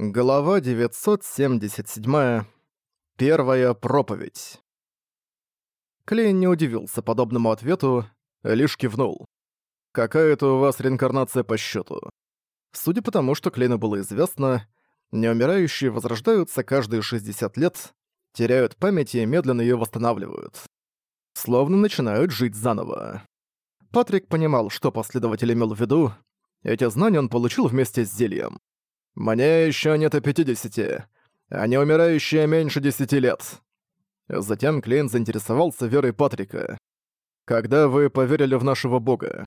Глава 977. Первая проповедь. Клейн не удивился подобному ответу, лишь кивнул. «Какая это у вас реинкарнация по счету? Судя по тому, что Клейну было известно, неумирающие возрождаются каждые 60 лет, теряют память и медленно ее восстанавливают. Словно начинают жить заново. Патрик понимал, что последователь имел в виду. Эти знания он получил вместе с зельем. Мне еще нет и 50, а не умирающие меньше 10 лет. Затем Клейн заинтересовался верой Патрика. Когда вы поверили в нашего бога?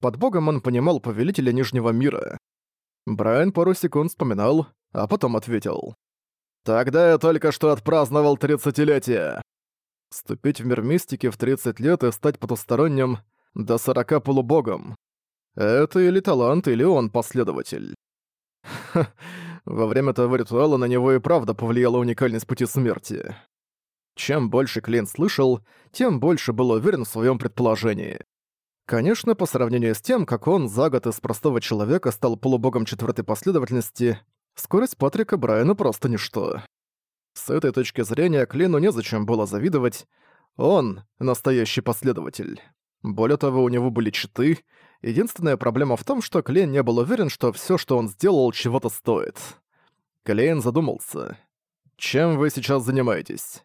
Под богом он понимал повелителя Нижнего мира. Брайан пару секунд вспоминал, а потом ответил. «Тогда я только что отпраздновал тридцатилетие!» Ступить в мир мистики в 30 лет и стать потусторонним до 40 полубогом. Это или талант, или он последователь. Во время того ритуала на него и правда повлияла уникальность пути смерти. Чем больше Клин слышал, тем больше был уверен в своем предположении. Конечно, по сравнению с тем, как он за год из простого человека стал полубогом четвертой последовательности, скорость Патрика Брайана просто ничто. С этой точки зрения Клину незачем было завидовать. Он — настоящий последователь. Более того, у него были читы, Единственная проблема в том, что Клейн не был уверен, что все, что он сделал, чего-то стоит. Клейн задумался. «Чем вы сейчас занимаетесь?»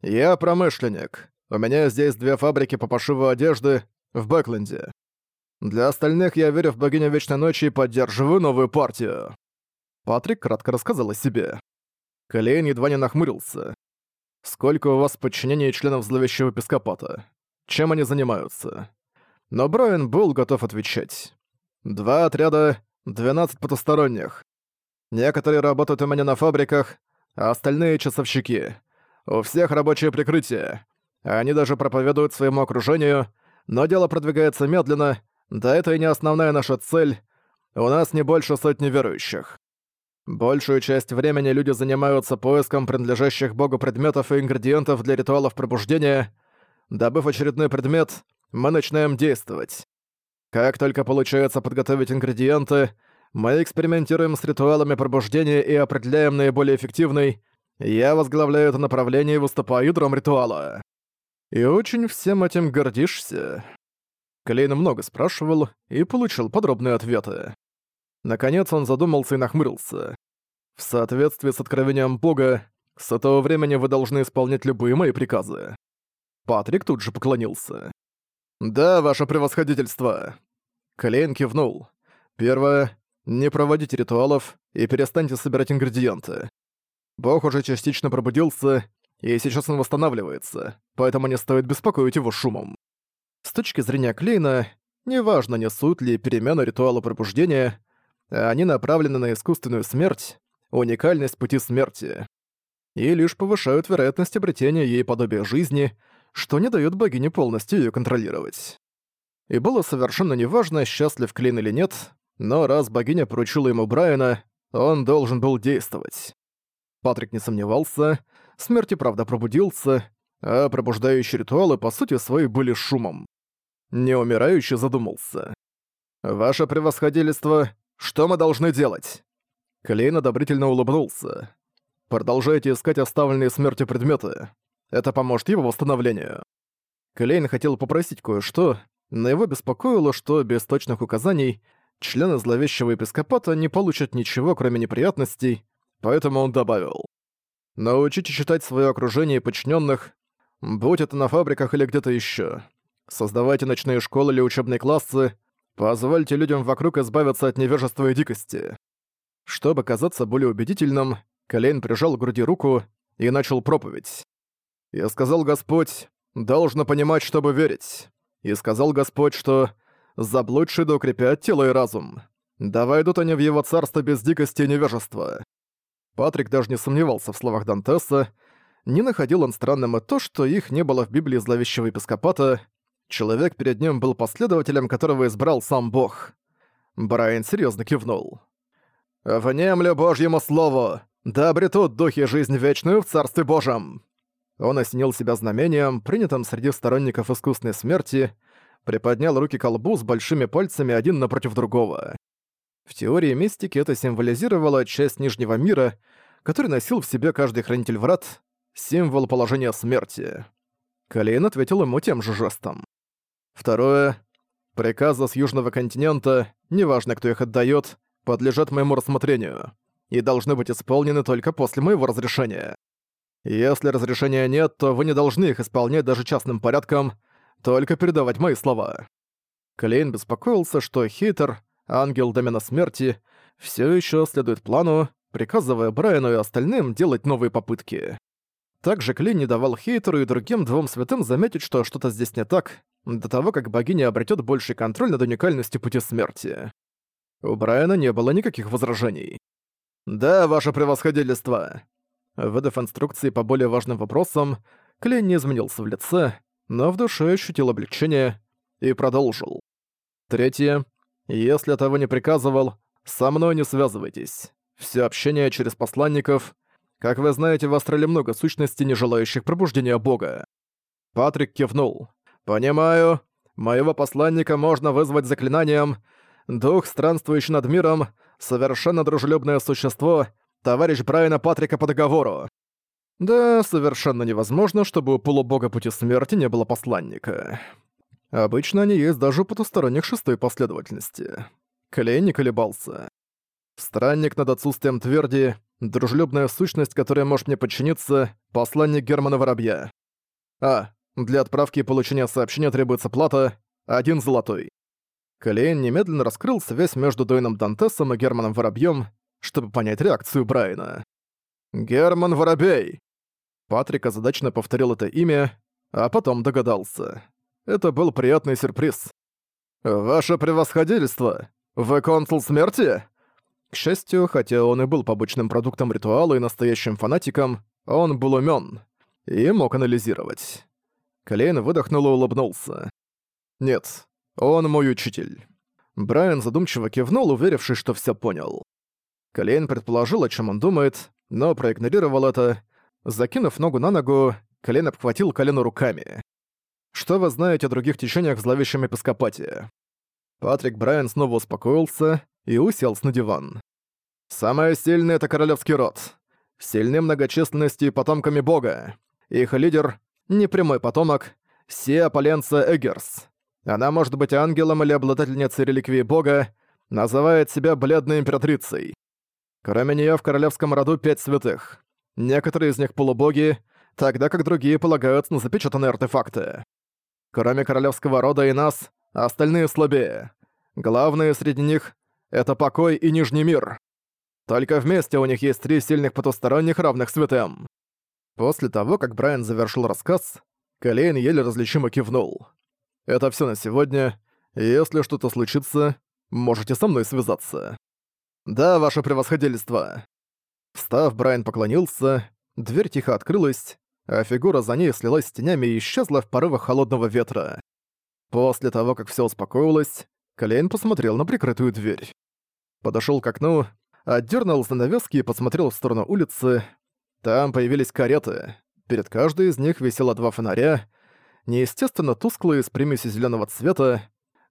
«Я промышленник. У меня здесь две фабрики по пошиву одежды в Бэкленде. Для остальных я верю в богиню Вечной Ночи и поддерживаю новую партию». Патрик кратко рассказал о себе. Клейн едва не нахмурился. «Сколько у вас подчинений членов зловещего Пископата? Чем они занимаются?» но Брайан был готов отвечать. Два отряда, 12 потусторонних. Некоторые работают у меня на фабриках, а остальные — часовщики. У всех рабочее прикрытие. Они даже проповедуют своему окружению, но дело продвигается медленно, да это и не основная наша цель. У нас не больше сотни верующих. Большую часть времени люди занимаются поиском принадлежащих богу предметов и ингредиентов для ритуалов пробуждения. Добыв очередной предмет — мы начинаем действовать. Как только получается подготовить ингредиенты, мы экспериментируем с ритуалами пробуждения и определяем наиболее эффективный. Я возглавляю это направление и выступаю ядром ритуала. И очень всем этим гордишься. Клейн много спрашивал и получил подробные ответы. Наконец он задумался и нахмурился. В соответствии с откровением Бога, с этого времени вы должны исполнять любые мои приказы. Патрик тут же поклонился. «Да, ваше превосходительство!» Клейн кивнул. «Первое. Не проводите ритуалов и перестаньте собирать ингредиенты. Бог уже частично пробудился, и сейчас он восстанавливается, поэтому не стоит беспокоить его шумом». С точки зрения Клейна, неважно, несут ли перемены ритуалу пробуждения, они направлены на искусственную смерть, уникальность пути смерти, и лишь повышают вероятность обретения ей подобия жизни — что не дает богине полностью ее контролировать. И было совершенно неважно, счастлив Клин или нет, но раз богиня поручила ему Брайана, он должен был действовать. Патрик не сомневался, смерть и правда пробудился, а пробуждающие ритуалы по сути свои были шумом. Неумирающий задумался. «Ваше превосходительство, что мы должны делать?» Клейн одобрительно улыбнулся. «Продолжайте искать оставленные смертью предметы. Это поможет его восстановлению. Клейн хотел попросить кое-что, но его беспокоило, что без точных указаний члены зловещего епископата не получат ничего, кроме неприятностей, поэтому он добавил. «Научите читать свое окружение и подчиненных, будь это на фабриках или где-то еще. Создавайте ночные школы или учебные классы, позвольте людям вокруг избавиться от невежества и дикости». Чтобы казаться более убедительным, Колейн прижал к груди руку и начал проповедь. Я сказал Господь, должно понимать, чтобы верить. И сказал Господь, что заблудшие да укрепят тело и разум. Да войдут они в его царство без дикости и невежества. Патрик даже не сомневался в словах Дантеса, не находил он странным и то, что их не было в Библии зловещего епископата. Человек перед ним был последователем, которого избрал сам Бог. Брайан серьезно кивнул. «Внемлю Божьему Слову! Да обретут духи жизнь вечную в Царстве Божьем!» Он осенил себя знамением, принятым среди сторонников искусной смерти, приподнял руки к колбу с большими пальцами один напротив другого. В теории мистики это символизировало часть Нижнего мира, который носил в себе каждый хранитель врат, символ положения смерти. Калейн ответил ему тем же жестом. Второе. Приказы с Южного континента, неважно, кто их отдает, подлежат моему рассмотрению и должны быть исполнены только после моего разрешения. Если разрешения нет, то вы не должны их исполнять даже частным порядком, только передавать мои слова». Клейн беспокоился, что Хитер, ангел домена смерти, все еще следует плану, приказывая Брайану и остальным делать новые попытки. Также Клейн не давал Хейтеру и другим двум святым заметить, что что-то здесь не так, до того, как богиня обретет больший контроль над уникальностью пути смерти. У Брайана не было никаких возражений. «Да, ваше превосходительство. Выдав инструкции по более важным вопросам, Клейн не изменился в лице, но в душе ощутил облегчение и продолжил. Третье. Если я того не приказывал, со мной не связывайтесь. Все общение через посланников. Как вы знаете, в Астрале много сущностей, не желающих пробуждения Бога. Патрик кивнул. «Понимаю. Моего посланника можно вызвать заклинанием. Дух, странствующий над миром, совершенно дружелюбное существо — товарищ Брайана Патрика по договору. Да, совершенно невозможно, чтобы у полубога Пути Смерти не было посланника. Обычно они есть даже у потусторонних шестой последовательности. Клей не колебался. Странник над отсутствием тверди, дружелюбная сущность, которая может мне подчиниться, посланник Германа Воробья. А, для отправки и получения сообщения требуется плата один золотой. Клейн немедленно раскрыл связь между Дуэйном Дантесом и Германом Воробьем чтобы понять реакцию Брайна. «Герман Воробей!» Патрик озадачно повторил это имя, а потом догадался. Это был приятный сюрприз. «Ваше превосходительство! Вы консул смерти?» К счастью, хотя он и был побочным продуктом ритуала и настоящим фанатиком, он был умён и мог анализировать. Клейн выдохнул и улыбнулся. «Нет, он мой учитель». Брайан задумчиво кивнул, уверившись, что всё понял. Клейн предположил, о чем он думает, но проигнорировал это. Закинув ногу на ногу, Клейн обхватил колено руками. Что вы знаете о других течениях в зловещем эпископате? Патрик Брайан снова успокоился и уселся на диван. Самое сильное — это королевский род. Сильны многочисленностью и потомками бога. Их лидер — непрямой потомок Сия Поленца Эггерс. Она может быть ангелом или обладательницей реликвии бога, называет себя бледной императрицей. Кроме нее в королевском роду пять святых. Некоторые из них полубоги, тогда как другие полагаются на запечатанные артефакты. Кроме королевского рода и нас, остальные слабее. Главное среди них — это покой и Нижний мир. Только вместе у них есть три сильных потусторонних, равных святым. После того, как Брайан завершил рассказ, Калейн еле различимо кивнул. «Это все на сегодня. Если что-то случится, можете со мной связаться». «Да, ваше превосходительство!» Встав, Брайан поклонился, дверь тихо открылась, а фигура за ней слилась с тенями и исчезла в порывах холодного ветра. После того, как все успокоилось, Клейн посмотрел на прикрытую дверь. Подошел к окну, отдернул занавески и посмотрел в сторону улицы. Там появились кареты. Перед каждой из них висело два фонаря, неестественно тусклые с примесью зеленого цвета.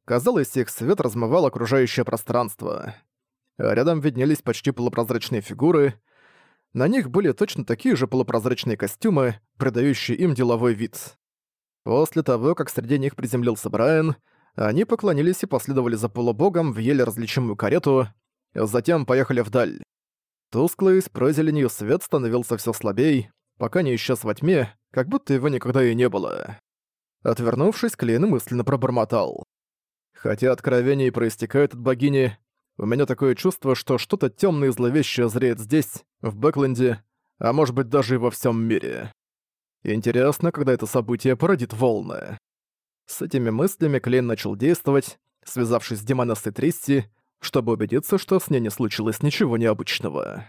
Казалось, их свет размывал окружающее пространство. Рядом виднелись почти полупрозрачные фигуры. На них были точно такие же полупрозрачные костюмы, придающие им деловой вид. После того, как среди них приземлился Брайан, они поклонились и последовали за полубогом в еле различимую карету, затем поехали вдаль. Тусклый с прозеленью свет становился все слабей, пока не исчез во тьме, как будто его никогда и не было. Отвернувшись, Клейн мысленно пробормотал. Хотя откровение и проистекает от богини, у меня такое чувство, что что-то темное и зловещее зреет здесь, в Бэкленде, а может быть даже и во всем мире. Интересно, когда это событие породит волны. С этими мыслями Клейн начал действовать, связавшись с Демонессой Тристи, чтобы убедиться, что с ней не случилось ничего необычного.